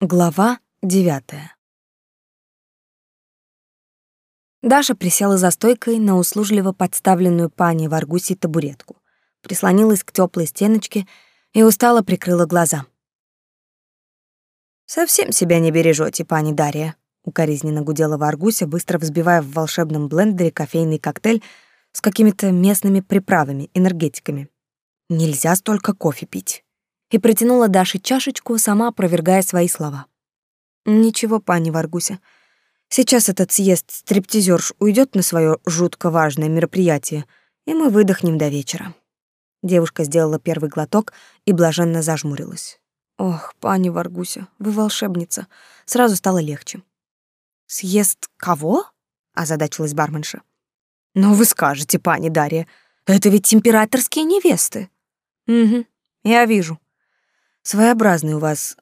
Глава девятая. Даша присела за стойкой на услужливо подставленную пани в аргусе табуретку, прислонилась к теплой стеночке и устало прикрыла глаза. «Совсем себя не бережете, пани Дарья», — укоризненно гудела в аргусе, быстро взбивая в волшебном блендере кофейный коктейль с какими-то местными приправами, энергетиками. «Нельзя столько кофе пить» и протянула Даше чашечку, сама опровергая свои слова. «Ничего, пани Варгуся, сейчас этот съезд стриптизерш уйдет на свое жутко важное мероприятие, и мы выдохнем до вечера». Девушка сделала первый глоток и блаженно зажмурилась. «Ох, пани Варгуся, вы волшебница!» Сразу стало легче. «Съезд кого?» — озадачилась барменша. «Ну вы скажете, пани Дарья, это ведь императорские невесты». «Угу, я вижу», Своеобразный у вас,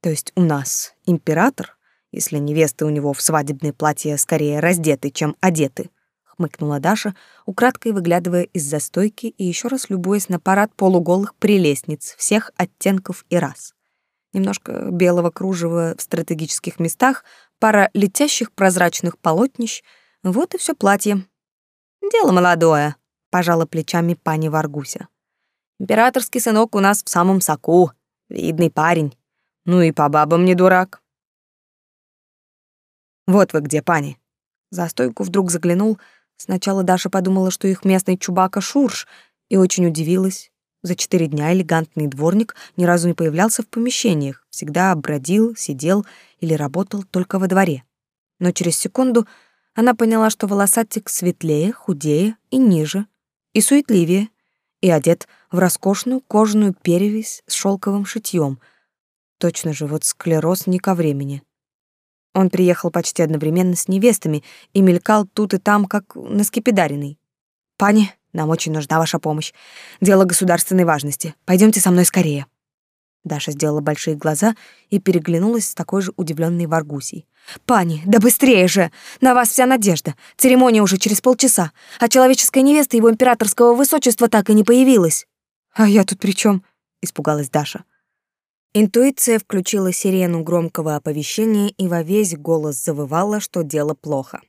то есть у нас, император, если невесты у него в свадебное платье скорее раздеты, чем одеты, хмыкнула Даша, украдкой выглядывая из-за стойки и еще раз любуясь на парад полуголых прелестниц всех оттенков и рас. Немножко белого кружева в стратегических местах, пара летящих прозрачных полотнищ, вот и все платье. Дело молодое, пожала плечами пани Варгуся. Императорский сынок у нас в самом соку, Видный парень. Ну и по бабам не дурак. Вот вы где, пани. За стойку вдруг заглянул. Сначала Даша подумала, что их местный чубака Шурш, и очень удивилась. За четыре дня элегантный дворник ни разу не появлялся в помещениях, всегда бродил, сидел или работал только во дворе. Но через секунду она поняла, что волосатик светлее, худее и ниже, и суетливее, и одет в роскошную кожаную перевязь с шелковым шитьем. Точно же, вот склероз не ко времени. Он приехал почти одновременно с невестами и мелькал тут и там, как на скипидаренный. «Пани, нам очень нужна ваша помощь. Дело государственной важности. Пойдемте со мной скорее». Даша сделала большие глаза и переглянулась с такой же удивленной Варгусей. «Пани, да быстрее же! На вас вся надежда. Церемония уже через полчаса, а человеческая невеста его императорского высочества так и не появилась». «А я тут при чем? испугалась Даша. Интуиция включила сирену громкого оповещения и во весь голос завывала, что дело плохо.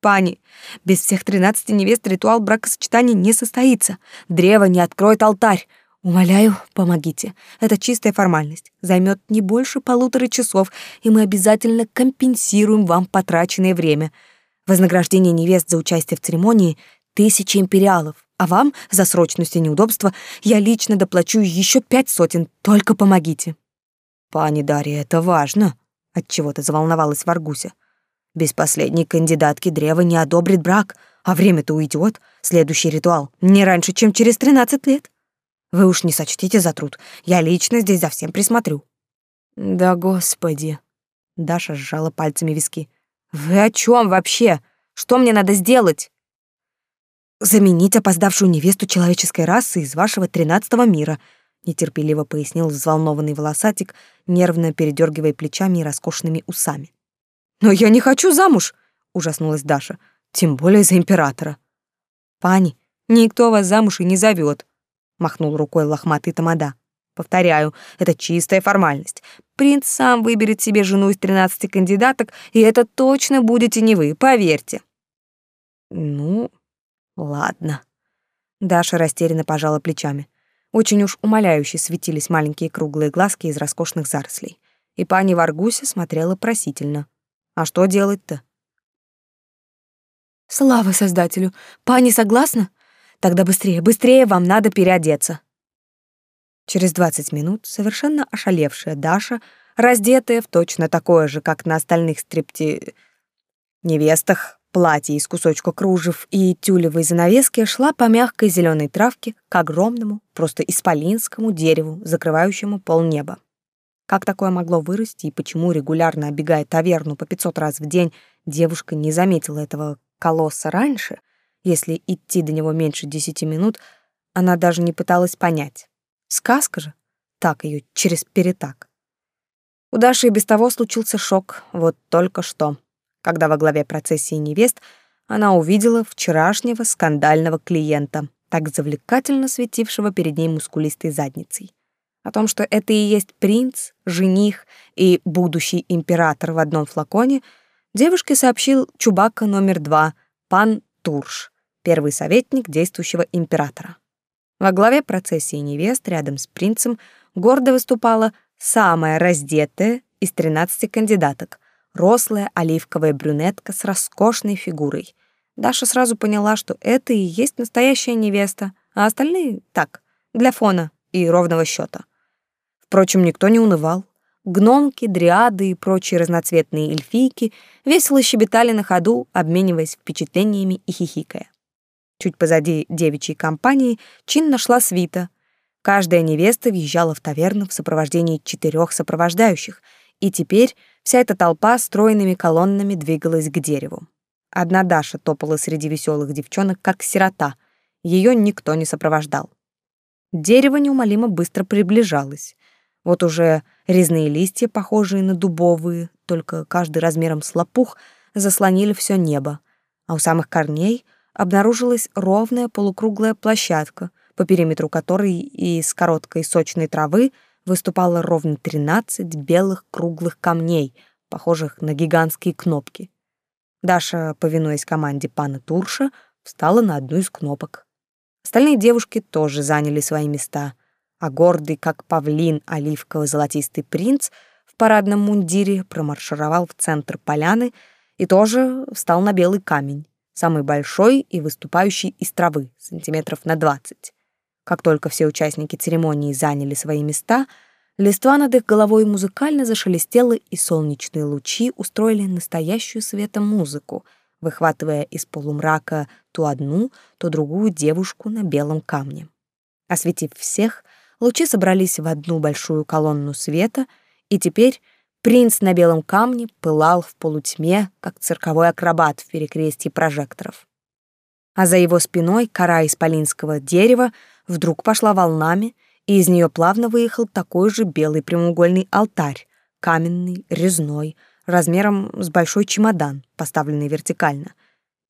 «Пани, без всех тринадцати невест ритуал бракосочетания не состоится. Древо не откроет алтарь. Умоляю, помогите. Это чистая формальность. Займет не больше полутора часов, и мы обязательно компенсируем вам потраченное время. Вознаграждение невест за участие в церемонии — тысячи империалов, а вам за срочность и неудобство я лично доплачу еще пять сотен. Только помогите. Пани Дарья, это важно. Отчего-то заволновалась Варгуся. Без последней кандидатки древо не одобрит брак, а время-то уйдет. Следующий ритуал не раньше, чем через тринадцать лет. Вы уж не сочтите за труд. Я лично здесь за всем присмотрю. Да господи. Даша сжала пальцами виски. Вы о чем вообще? Что мне надо сделать? Заменить опоздавшую невесту человеческой расы из вашего тринадцатого мира, нетерпеливо пояснил взволнованный волосатик, нервно передергивая плечами и роскошными усами. Но я не хочу замуж, ужаснулась Даша, тем более за императора. Пани, никто вас замуж и не зовет махнул рукой лохматый тамада. Повторяю, это чистая формальность. Принц сам выберет себе жену из тринадцати кандидаток, и это точно будете не вы, поверьте. Ну, ладно. Даша растерянно пожала плечами. Очень уж умоляюще светились маленькие круглые глазки из роскошных зарослей. И пани Варгуся смотрела просительно. А что делать-то? Слава Создателю! Пани согласна? Тогда быстрее, быстрее, вам надо переодеться. Через двадцать минут совершенно ошалевшая Даша, раздетая в точно такое же, как на остальных стрипти невестах, платье из кусочка кружев и тюлевой занавески шла по мягкой зеленой травке к огромному, просто исполинскому дереву, закрывающему полнеба. Как такое могло вырасти и почему регулярно оббегая таверну по 500 раз в день, девушка не заметила этого колосса раньше, если идти до него меньше десяти минут, она даже не пыталась понять. Сказка же, так ее через перетак. У Даши и без того случился шок, вот только что, когда во главе процессии невест она увидела вчерашнего скандального клиента, так завлекательно светившего перед ней мускулистой задницей. О том, что это и есть принц, жених и будущий император в одном флаконе, девушке сообщил Чубака номер два, пан Турш, первый советник действующего императора. Во главе процессии невест рядом с принцем гордо выступала самая раздетая из 13 кандидаток, рослая оливковая брюнетка с роскошной фигурой. Даша сразу поняла, что это и есть настоящая невеста, а остальные — так, для фона и ровного счета. Впрочем, никто не унывал. Гномки, дриады и прочие разноцветные эльфийки весело щебетали на ходу, обмениваясь впечатлениями и хихикая. Чуть позади девичьей компании Чин нашла свита. Каждая невеста въезжала в таверну в сопровождении четырех сопровождающих, и теперь вся эта толпа стройными колоннами двигалась к дереву. Одна Даша топала среди веселых девчонок, как сирота. Ее никто не сопровождал. Дерево неумолимо быстро приближалось. Вот уже резные листья, похожие на дубовые, только каждый размером с лопух, заслонили все небо, а у самых корней обнаружилась ровная полукруглая площадка, по периметру которой из короткой сочной травы выступало ровно 13 белых круглых камней, похожих на гигантские кнопки. Даша, повинуясь команде пана Турша, встала на одну из кнопок. Остальные девушки тоже заняли свои места, а гордый, как павлин, оливково-золотистый принц в парадном мундире промаршировал в центр поляны и тоже встал на белый камень, самый большой и выступающий из травы, сантиметров на двадцать. Как только все участники церемонии заняли свои места, листва над их головой музыкально зашелестела, и солнечные лучи устроили настоящую светомузыку, выхватывая из полумрака то одну, то другую девушку на белом камне. Осветив всех, лучи собрались в одну большую колонну света, и теперь принц на белом камне пылал в полутьме, как цирковой акробат в перекрестии прожекторов. А за его спиной кора исполинского дерева вдруг пошла волнами, и из нее плавно выехал такой же белый прямоугольный алтарь, каменный, резной, размером с большой чемодан, поставленный вертикально.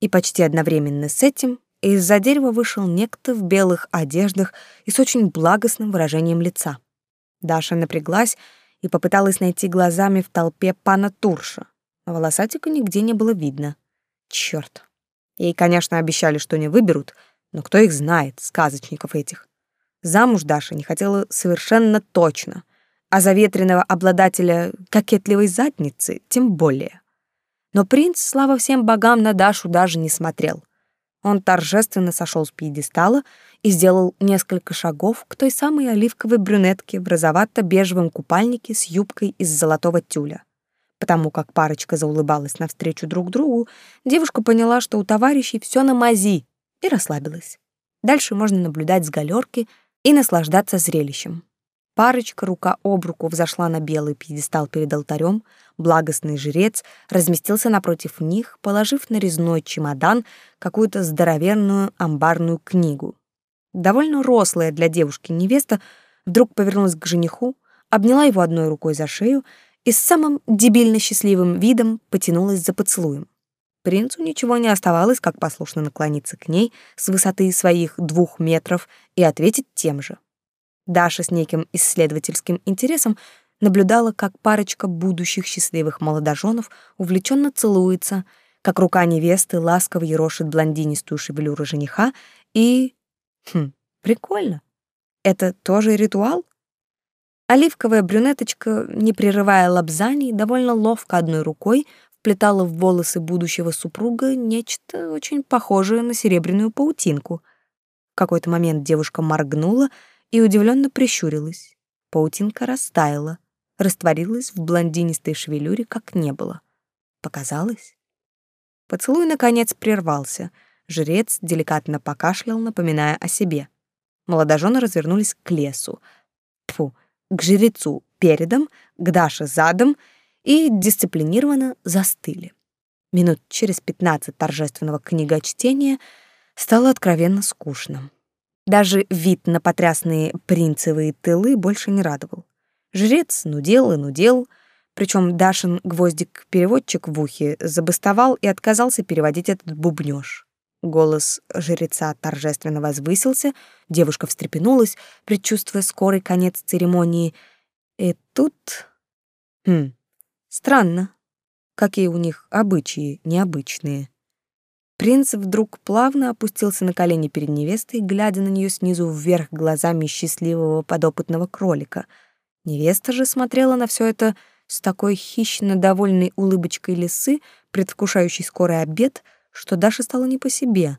И почти одновременно с этим из-за дерева вышел некто в белых одеждах и с очень благостным выражением лица. Даша напряглась и попыталась найти глазами в толпе пана Турша, но волосатика нигде не было видно. Чёрт. Ей, конечно, обещали, что не выберут, но кто их знает, сказочников этих. Замуж Даша не хотела совершенно точно, а заветренного обладателя кокетливой задницы тем более. Но принц, слава всем богам, на Дашу даже не смотрел. Он торжественно сошел с пьедестала и сделал несколько шагов к той самой оливковой брюнетке в розовато-бежевом купальнике с юбкой из золотого тюля. Потому как парочка заулыбалась навстречу друг другу, девушка поняла, что у товарищей все на мази, и расслабилась. Дальше можно наблюдать с галерки и наслаждаться зрелищем. Парочка рука об руку взошла на белый пьедестал перед алтарем, благостный жрец разместился напротив них, положив на резной чемодан какую-то здоровенную амбарную книгу. Довольно рослая для девушки невеста вдруг повернулась к жениху, обняла его одной рукой за шею и с самым дебильно счастливым видом потянулась за поцелуем. Принцу ничего не оставалось, как послушно наклониться к ней с высоты своих двух метров и ответить тем же. Даша с неким исследовательским интересом наблюдала, как парочка будущих счастливых молодоженов увлеченно целуется, как рука невесты ласково ерошит блондинистую шевелюру жениха и... Хм, прикольно. Это тоже ритуал? Оливковая брюнеточка, не прерывая лобзаний, довольно ловко одной рукой вплетала в волосы будущего супруга нечто очень похожее на серебряную паутинку. В какой-то момент девушка моргнула — и удивленно прищурилась. Паутинка растаяла, растворилась в блондинистой шевелюре, как не было. Показалось? Поцелуй, наконец, прервался. Жрец деликатно покашлял, напоминая о себе. Молодожены развернулись к лесу. Тьфу, к жрецу передом, к Даше задом и дисциплинированно застыли. Минут через пятнадцать торжественного книгочтения стало откровенно скучным. Даже вид на потрясные принцевые тылы больше не радовал. Жрец нудел и нудел, причем Дашин гвоздик-переводчик в ухе забастовал и отказался переводить этот бубнёж. Голос жреца торжественно возвысился, девушка встрепенулась, предчувствуя скорый конец церемонии. И тут... Хм, странно, какие у них обычаи необычные. Принц вдруг плавно опустился на колени перед невестой, глядя на нее снизу вверх глазами счастливого подопытного кролика. Невеста же смотрела на все это с такой хищно довольной улыбочкой лисы, предвкушающей скорый обед — что Даше стало не по себе.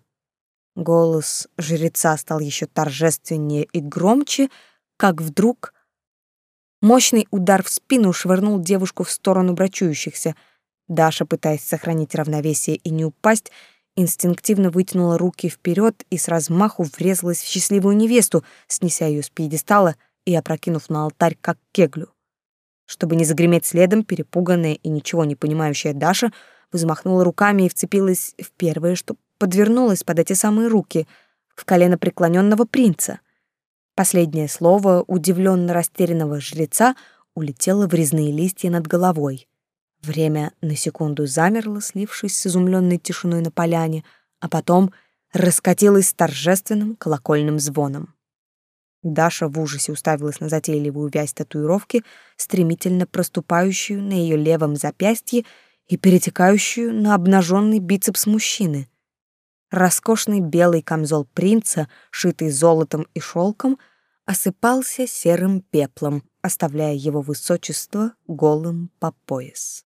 Голос жреца стал еще торжественнее и громче, как вдруг мощный удар в спину швырнул девушку в сторону брачующихся. Даша, пытаясь сохранить равновесие и не упасть, инстинктивно вытянула руки вперед и с размаху врезалась в счастливую невесту, снеся ее с пьедестала и опрокинув на алтарь, как кеглю. Чтобы не загреметь следом, перепуганная и ничего не понимающая Даша — взмахнула руками и вцепилась в первое, что подвернулось под эти самые руки, в колено преклоненного принца. Последнее слово удивленно растерянного жреца улетело в резные листья над головой. Время на секунду замерло, слившись с изумленной тишиной на поляне, а потом раскатилось торжественным колокольным звоном. Даша в ужасе уставилась на затейливую вязь татуировки, стремительно проступающую на ее левом запястье и перетекающую на обнаженный бицепс мужчины. Роскошный белый камзол принца, шитый золотом и шелком, осыпался серым пеплом, оставляя его высочество голым по пояс.